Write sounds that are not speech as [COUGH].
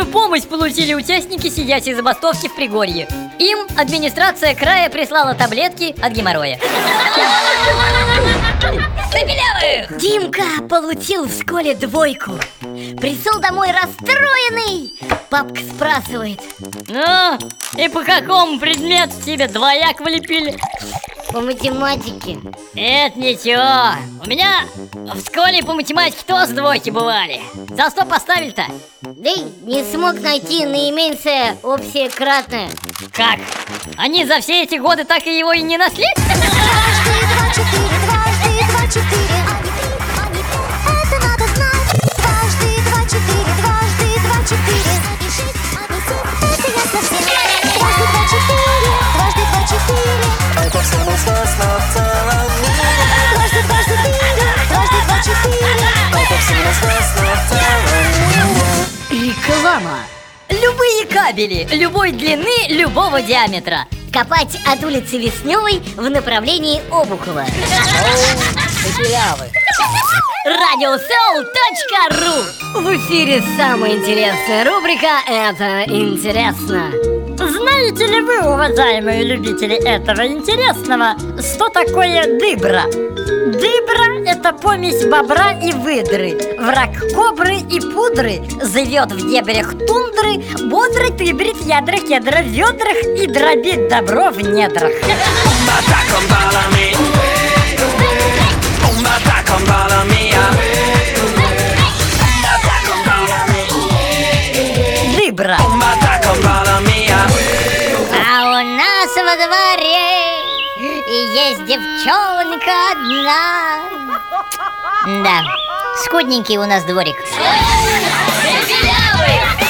Огромную помощь получили участники сидячей забастовки в Пригорье. Им администрация края прислала таблетки от геморроя. Забелявых! Димка получил в школе двойку Пришел домой расстроенный Папка спрашивает Ну, и по какому предмету тебе двояк влепили? По математике Это ничего. У меня в школе по математике тоже двойки бывали. За что поставили-то? Да не смог найти наименьшее общее кратное Как? Они за все эти годы так и его и не нашли? Дважды два четыре, дважды два четыре, Реклама. Любые кабели, любой длины, любого диаметра. Копать от улицы Весневой в направлении Обухова Радиосел.ру В эфире самая интересная рубрика «Это интересно» Знаете ли вы, уважаемые любители этого интересного, что такое дыбра? Дыбра – это помесь бобра и выдры Враг кобры и пудры Живет в дебрях тундры Бодро тыбрит ядра кедра в ведрах И дробит добро в недрах Дыбра А у нас во дворе есть девчонка одна [LAUGHS] Да, скудненький у нас дворик Белявый!